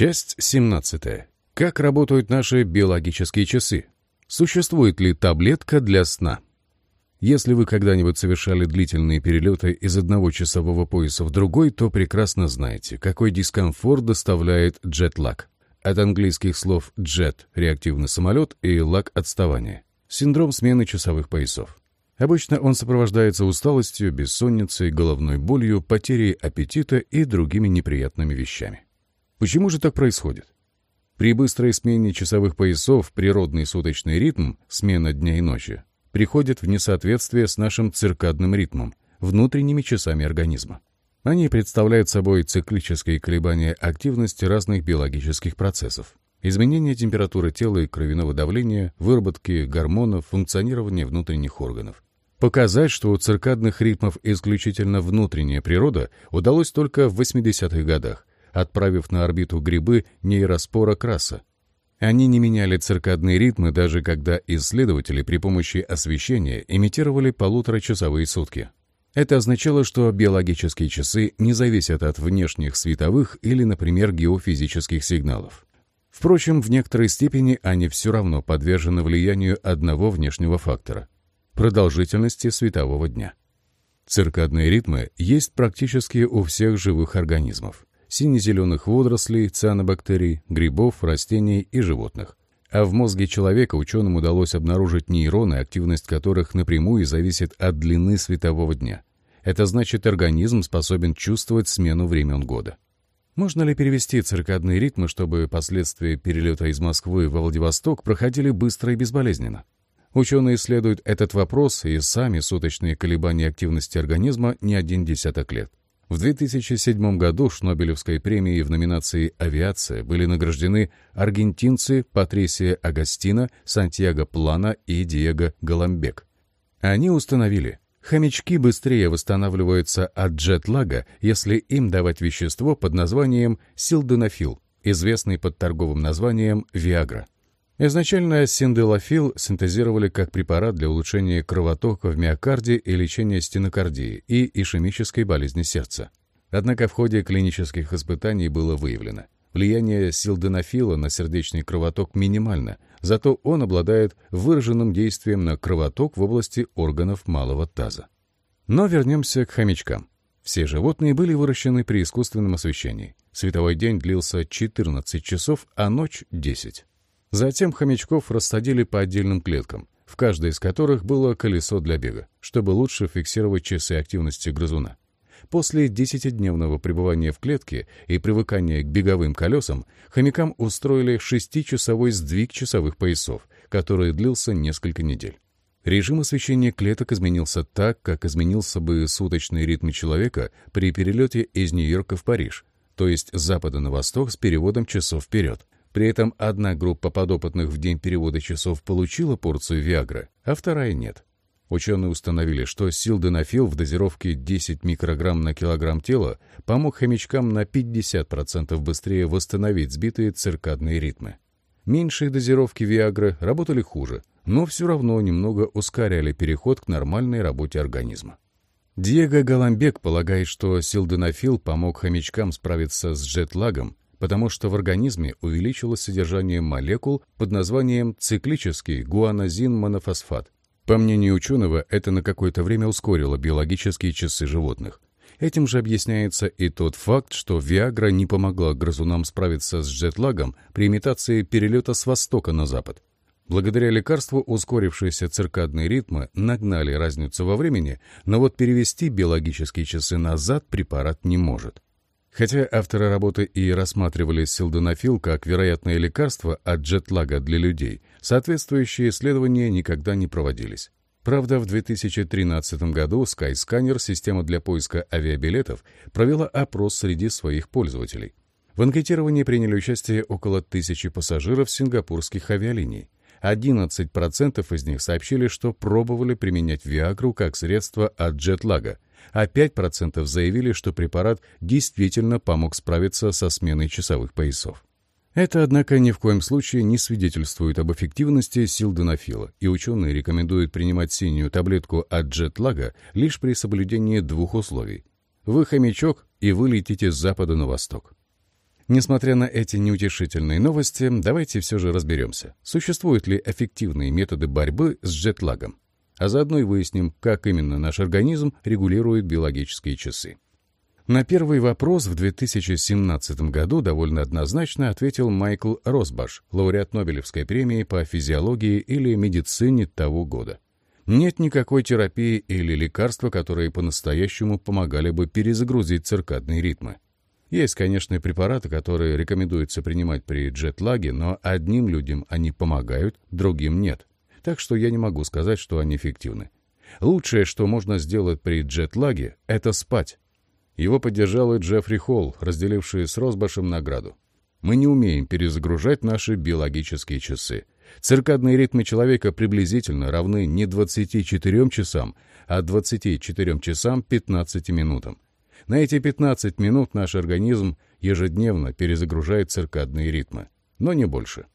Часть 17. Как работают наши биологические часы? Существует ли таблетка для сна? Если вы когда-нибудь совершали длительные перелеты из одного часового пояса в другой, то прекрасно знаете, какой дискомфорт доставляет джетлаг. От английских слов «джет» — реактивный самолет и «лаг» — отставание. Синдром смены часовых поясов. Обычно он сопровождается усталостью, бессонницей, головной болью, потерей аппетита и другими неприятными вещами. Почему же так происходит? При быстрой смене часовых поясов природный суточный ритм, смена дня и ночи, приходит в несоответствие с нашим циркадным ритмом, внутренними часами организма. Они представляют собой циклические колебания активности разных биологических процессов. Изменение температуры тела и кровяного давления, выработки гормонов, функционирование внутренних органов. Показать, что у циркадных ритмов исключительно внутренняя природа, удалось только в 80-х годах, отправив на орбиту грибы нейроспора краса. Они не меняли циркадные ритмы, даже когда исследователи при помощи освещения имитировали полуторачасовые сутки. Это означало, что биологические часы не зависят от внешних световых или, например, геофизических сигналов. Впрочем, в некоторой степени они все равно подвержены влиянию одного внешнего фактора – продолжительности светового дня. Циркадные ритмы есть практически у всех живых организмов сине-зеленых водорослей, цианобактерий, грибов, растений и животных. А в мозге человека ученым удалось обнаружить нейроны, активность которых напрямую зависит от длины светового дня. Это значит, организм способен чувствовать смену времен года. Можно ли перевести циркадные ритмы, чтобы последствия перелета из Москвы в Владивосток проходили быстро и безболезненно? Ученые исследуют этот вопрос и сами суточные колебания активности организма не один десяток лет. В 2007 году Шнобелевской премией в номинации «Авиация» были награждены аргентинцы Патрисия Агастина, Сантьяго Плана и Диего Голомбек. Они установили, хомячки быстрее восстанавливаются от джетлага, если им давать вещество под названием силденафил, известный под торговым названием Виагра. Изначально синделофил синтезировали как препарат для улучшения кровотока в миокарде и лечения стенокардии и ишемической болезни сердца. Однако в ходе клинических испытаний было выявлено, влияние силденафила на сердечный кровоток минимально, зато он обладает выраженным действием на кровоток в области органов малого таза. Но вернемся к хомячкам. Все животные были выращены при искусственном освещении. Световой день длился 14 часов, а ночь — 10. Затем хомячков рассадили по отдельным клеткам, в каждой из которых было колесо для бега, чтобы лучше фиксировать часы активности грызуна. После десятидневного пребывания в клетке и привыкания к беговым колесам хомякам устроили шестичасовой сдвиг часовых поясов, который длился несколько недель. Режим освещения клеток изменился так, как изменился бы суточный ритм человека при перелете из Нью-Йорка в Париж, то есть с запада на восток с переводом часов вперед. При этом одна группа подопытных в день перевода часов получила порцию Виагры, а вторая нет. Ученые установили, что силденафил в дозировке 10 микрограмм на килограмм тела помог хомячкам на 50% быстрее восстановить сбитые циркадные ритмы. Меньшие дозировки Виагры работали хуже, но все равно немного ускоряли переход к нормальной работе организма. Диего Голомбек полагает, что силденафил помог хомячкам справиться с джетлагом потому что в организме увеличилось содержание молекул под названием циклический гуанозин-монофосфат. По мнению ученого, это на какое-то время ускорило биологические часы животных. Этим же объясняется и тот факт, что Виагра не помогла грызунам справиться с джетлагом при имитации перелета с востока на запад. Благодаря лекарству ускорившиеся циркадные ритмы нагнали разницу во времени, но вот перевести биологические часы назад препарат не может. Хотя авторы работы и рассматривали силденафил как вероятное лекарство от джетлага для людей, соответствующие исследования никогда не проводились. Правда, в 2013 году Skyscanner, система для поиска авиабилетов, провела опрос среди своих пользователей. В анкетировании приняли участие около тысячи пассажиров сингапурских авиалиний. 11% из них сообщили, что пробовали применять Виагру как средство от джетлага, а 5% заявили, что препарат действительно помог справиться со сменой часовых поясов. Это, однако, ни в коем случае не свидетельствует об эффективности силденафила, и ученые рекомендуют принимать синюю таблетку от джетлага лишь при соблюдении двух условий. Вы хомячок, и вы летите с запада на восток. Несмотря на эти неутешительные новости, давайте все же разберемся, существуют ли эффективные методы борьбы с джетлагом. А заодно и выясним, как именно наш организм регулирует биологические часы. На первый вопрос в 2017 году довольно однозначно ответил Майкл Росбаш, лауреат Нобелевской премии по физиологии или медицине того года. Нет никакой терапии или лекарства, которые по-настоящему помогали бы перезагрузить циркадные ритмы. Есть, конечно, препараты, которые рекомендуется принимать при джетлаге, но одним людям они помогают, другим нет. Так что я не могу сказать, что они эффективны. Лучшее, что можно сделать при джетлаге, это спать. Его поддержал и Джеффри Холл, разделивший с Росбашем награду. Мы не умеем перезагружать наши биологические часы. Циркадные ритмы человека приблизительно равны не 24 часам, а 24 часам 15 минутам. На эти 15 минут наш организм ежедневно перезагружает циркадные ритмы, но не больше.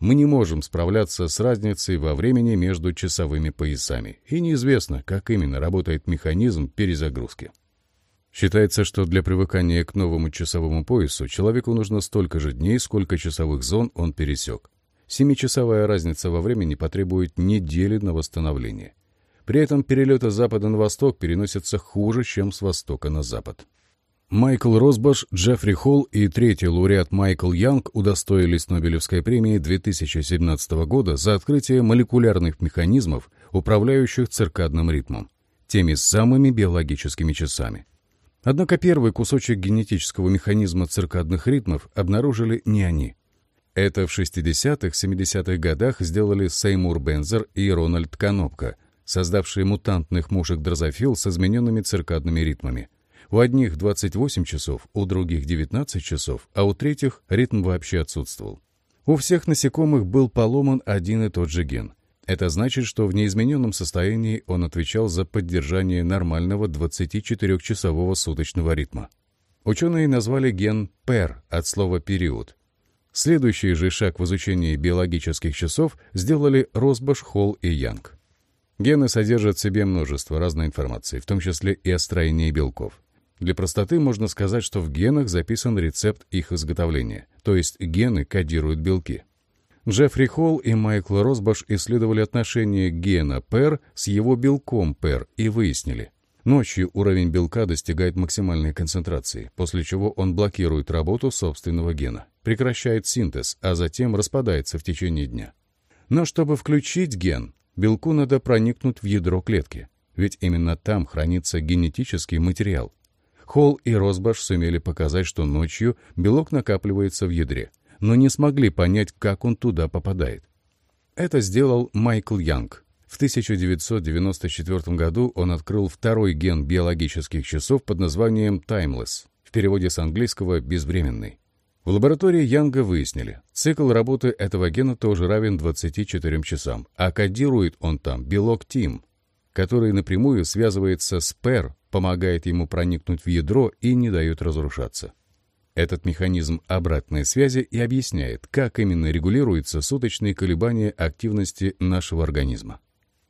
Мы не можем справляться с разницей во времени между часовыми поясами, и неизвестно, как именно работает механизм перезагрузки. Считается, что для привыкания к новому часовому поясу человеку нужно столько же дней, сколько часовых зон он пересек. Семичасовая разница во времени потребует недели на восстановление. При этом перелеты с запада на восток переносятся хуже, чем с востока на запад. Майкл Росбаш, Джеффри Холл и третий лауреат Майкл Янг удостоились Нобелевской премии 2017 года за открытие молекулярных механизмов, управляющих циркадным ритмом, теми самыми биологическими часами. Однако первый кусочек генетического механизма циркадных ритмов обнаружили не они. Это в 60-70-х годах сделали Сеймур Бензер и Рональд Канопка – создавшие мутантных мушек дрозофил с измененными циркадными ритмами. У одних 28 часов, у других 19 часов, а у третьих ритм вообще отсутствовал. У всех насекомых был поломан один и тот же ген. Это значит, что в неизмененном состоянии он отвечал за поддержание нормального 24-часового суточного ритма. Ученые назвали ген PER от слова «период». Следующий же шаг в изучении биологических часов сделали Росбаш, Холл и Янг. Гены содержат в себе множество разной информации, в том числе и о строении белков. Для простоты можно сказать, что в генах записан рецепт их изготовления, то есть гены кодируют белки. Джеффри Холл и Майкл Росбаш исследовали отношение гена ПЭР с его белком ПЭР и выяснили. Ночью уровень белка достигает максимальной концентрации, после чего он блокирует работу собственного гена, прекращает синтез, а затем распадается в течение дня. Но чтобы включить ген, белку надо проникнуть в ядро клетки, ведь именно там хранится генетический материал. Холл и Росбаш сумели показать, что ночью белок накапливается в ядре, но не смогли понять, как он туда попадает. Это сделал Майкл Янг. В 1994 году он открыл второй ген биологических часов под названием «timeless», в переводе с английского «безвременный». В лаборатории Янга выяснили, цикл работы этого гена тоже равен 24 часам, а кодирует он там белок ТИМ, который напрямую связывается с ПЭР, помогает ему проникнуть в ядро и не дает разрушаться. Этот механизм обратной связи и объясняет, как именно регулируются суточные колебания активности нашего организма.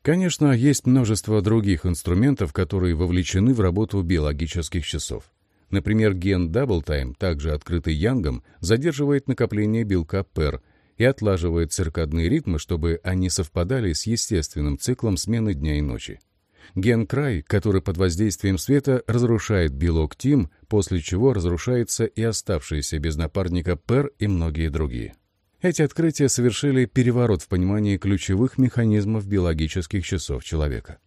Конечно, есть множество других инструментов, которые вовлечены в работу биологических часов. Например, ген Double Time, также открытый Янгом, задерживает накопление белка ПЭР и отлаживает циркадные ритмы, чтобы они совпадали с естественным циклом смены дня и ночи. Ген Край, который под воздействием света разрушает белок ТИМ, после чего разрушается и оставшиеся без напарника ПЭР и многие другие. Эти открытия совершили переворот в понимании ключевых механизмов биологических часов человека.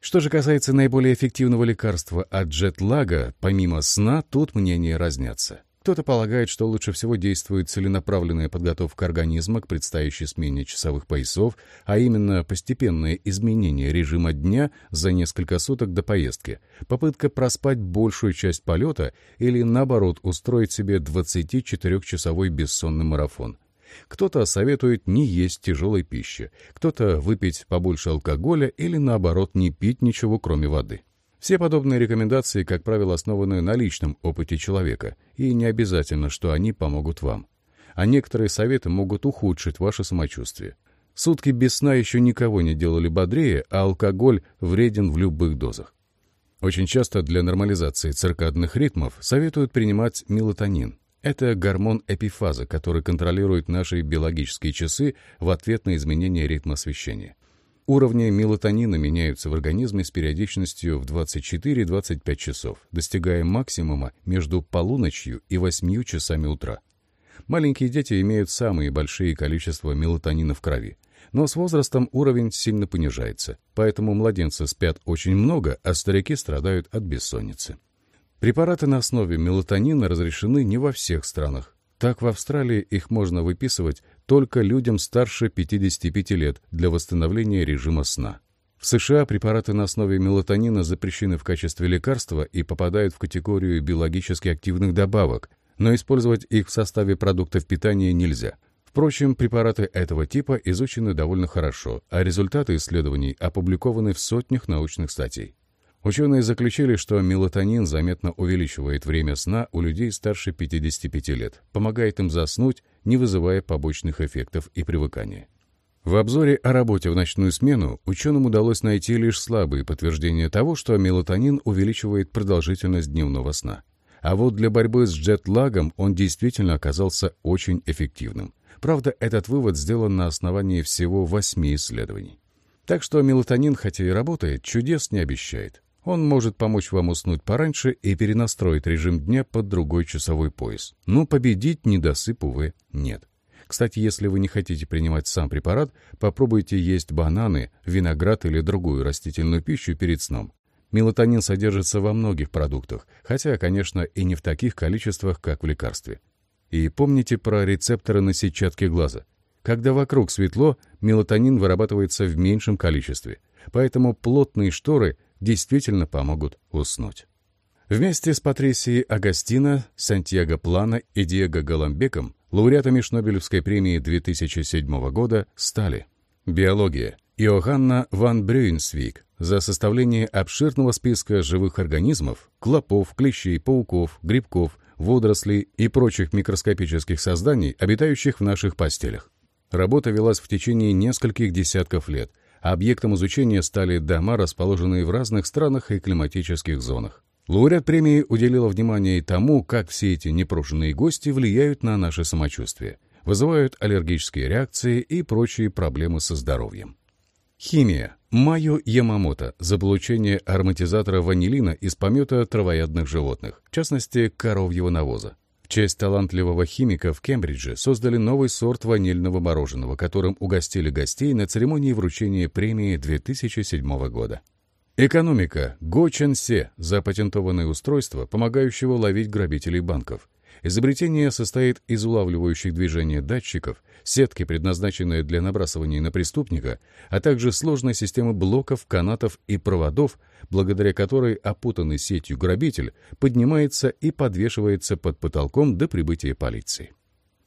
Что же касается наиболее эффективного лекарства от джетлага, помимо сна, тут мнения разнятся. Кто-то полагает, что лучше всего действует целенаправленная подготовка организма к предстоящей смене часовых поясов, а именно постепенное изменение режима дня за несколько суток до поездки, попытка проспать большую часть полета или, наоборот, устроить себе 24-часовой бессонный марафон. Кто-то советует не есть тяжелой пищи, кто-то выпить побольше алкоголя или, наоборот, не пить ничего, кроме воды. Все подобные рекомендации, как правило, основаны на личном опыте человека, и не обязательно, что они помогут вам. А некоторые советы могут ухудшить ваше самочувствие. Сутки без сна еще никого не делали бодрее, а алкоголь вреден в любых дозах. Очень часто для нормализации циркадных ритмов советуют принимать мелатонин. Это гормон эпифаза, который контролирует наши биологические часы в ответ на изменение ритма освещения. Уровни мелатонина меняются в организме с периодичностью в 24-25 часов, достигая максимума между полуночью и 8 часами утра. Маленькие дети имеют самые большие количества мелатонина в крови, но с возрастом уровень сильно понижается, поэтому младенцы спят очень много, а старики страдают от бессонницы. Препараты на основе мелатонина разрешены не во всех странах. Так в Австралии их можно выписывать только людям старше 55 лет для восстановления режима сна. В США препараты на основе мелатонина запрещены в качестве лекарства и попадают в категорию биологически активных добавок, но использовать их в составе продуктов питания нельзя. Впрочем, препараты этого типа изучены довольно хорошо, а результаты исследований опубликованы в сотнях научных статей. Ученые заключили, что мелатонин заметно увеличивает время сна у людей старше 55 лет, помогает им заснуть, не вызывая побочных эффектов и привыкания. В обзоре о работе в ночную смену ученым удалось найти лишь слабые подтверждения того, что мелатонин увеличивает продолжительность дневного сна. А вот для борьбы с джет-лагом он действительно оказался очень эффективным. Правда, этот вывод сделан на основании всего восьми исследований. Так что мелатонин, хотя и работает, чудес не обещает. Он может помочь вам уснуть пораньше и перенастроить режим дня под другой часовой пояс. Но победить недосып, увы, нет. Кстати, если вы не хотите принимать сам препарат, попробуйте есть бананы, виноград или другую растительную пищу перед сном. Мелатонин содержится во многих продуктах, хотя, конечно, и не в таких количествах, как в лекарстве. И помните про рецепторы на сетчатке глаза. Когда вокруг светло, мелатонин вырабатывается в меньшем количестве, поэтому плотные шторы – действительно помогут уснуть. Вместе с Патрисией Агастино, Сантьяго Плана и Диего Голомбеком лауреатами Шнобелевской премии 2007 года стали Биология. Иоганна ван Брюинсвик за составление обширного списка живых организмов, клопов, клещей, пауков, грибков, водорослей и прочих микроскопических созданий, обитающих в наших постелях. Работа велась в течение нескольких десятков лет, Объектом изучения стали дома, расположенные в разных странах и климатических зонах. Лауреат премии уделила внимание и тому, как все эти непрошенные гости влияют на наше самочувствие, вызывают аллергические реакции и прочие проблемы со здоровьем. Химия. Майо Ямамото за получение ароматизатора ванилина из помета травоядных животных, в частности, коровьего навоза честь талантливого химика в Кембридже создали новый сорт ванильного мороженого, которым угостили гостей на церемонии вручения премии 2007 года. Экономика. Го Чен Се за патентованное устройство, помогающего ловить грабителей банков. Изобретение состоит из улавливающих движения датчиков, сетки, предназначенные для набрасывания на преступника, а также сложной системы блоков, канатов и проводов, благодаря которой опутанный сетью грабитель поднимается и подвешивается под потолком до прибытия полиции.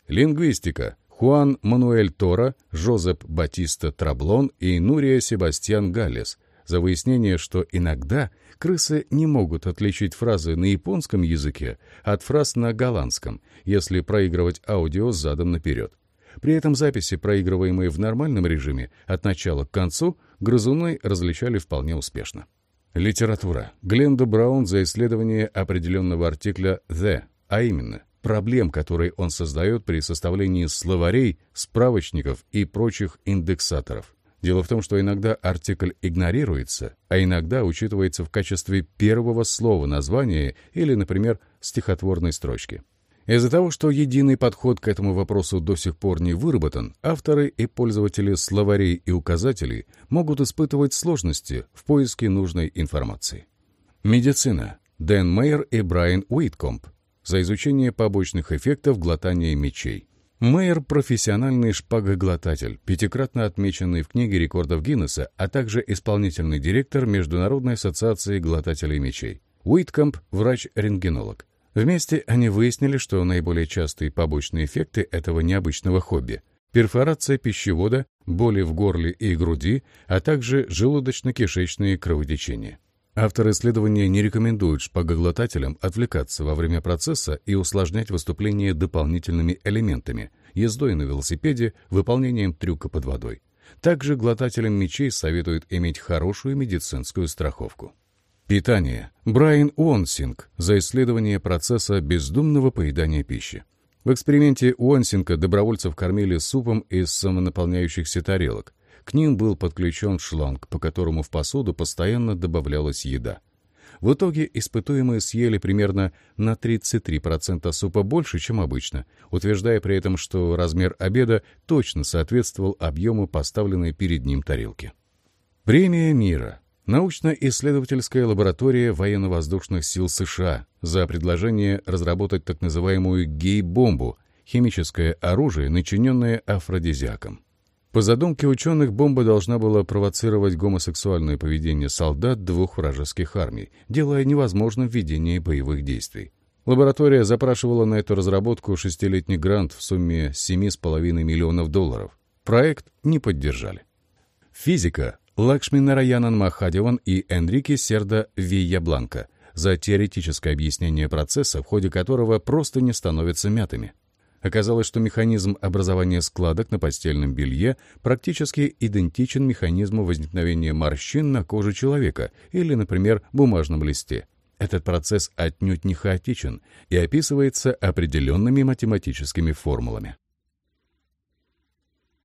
Лингвистика. Хуан Мануэль Тора, Жозеп Батиста Траблон и Нурия Себастьян Галлес за выяснение, что иногда крысы не могут отличить фразы на японском языке от фраз на голландском, если проигрывать аудио задом наперед. При этом записи, проигрываемые в нормальном режиме от начала к концу, грызуны различали вполне успешно. Литература. Гленда Браун за исследование определенного артикля «the», а именно проблем, которые он создает при составлении словарей, справочников и прочих индексаторов. Дело в том, что иногда артикль игнорируется, а иногда учитывается в качестве первого слова названия или, например, стихотворной строчки. Из-за того, что единый подход к этому вопросу до сих пор не выработан, авторы и пользователи словарей и указателей могут испытывать сложности в поиске нужной информации. Медицина. Дэн Мейер и Брайан Уиткомп за изучение побочных эффектов глотания мечей. Мейер – профессиональный шпагоглотатель, пятикратно отмеченный в книге рекордов Гиннесса, а также исполнительный директор Международной ассоциации глотателей мечей. Уиткомп – врач-рентгенолог. Вместе они выяснили, что наиболее частые побочные эффекты этого необычного хобби – перфорация пищевода, боли в горле и груди, а также желудочно-кишечные кровотечения. Авторы исследования не рекомендуют шпагоглотателям отвлекаться во время процесса и усложнять выступление дополнительными элементами – ездой на велосипеде, выполнением трюка под водой. Также глотателям мечей советуют иметь хорошую медицинскую страховку. Питание. Брайан Уонсинг за исследование процесса бездумного поедания пищи. В эксперименте Уонсинга добровольцев кормили супом из самонаполняющихся тарелок. К ним был подключен шланг, по которому в посуду постоянно добавлялась еда. В итоге испытуемые съели примерно на 33% супа больше, чем обычно, утверждая при этом, что размер обеда точно соответствовал объему поставленной перед ним тарелки. Премия мира. Научно-исследовательская лаборатория военно-воздушных сил США за предложение разработать так называемую гей-бомбу — химическое оружие, начиненное афродизиаком. По задумке ученых, бомба должна была провоцировать гомосексуальное поведение солдат двух вражеских армий, делая невозможным ведение боевых действий. Лаборатория запрашивала на эту разработку шестилетний грант в сумме 7,5 миллионов долларов. Проект не поддержали. Физика Лакшми Нараянан Махадеван и Энрике Серда Виябланка за теоретическое объяснение процесса, в ходе которого просто не становятся мятыми. Оказалось, что механизм образования складок на постельном белье практически идентичен механизму возникновения морщин на коже человека или, например, бумажном листе. Этот процесс отнюдь не хаотичен и описывается определенными математическими формулами.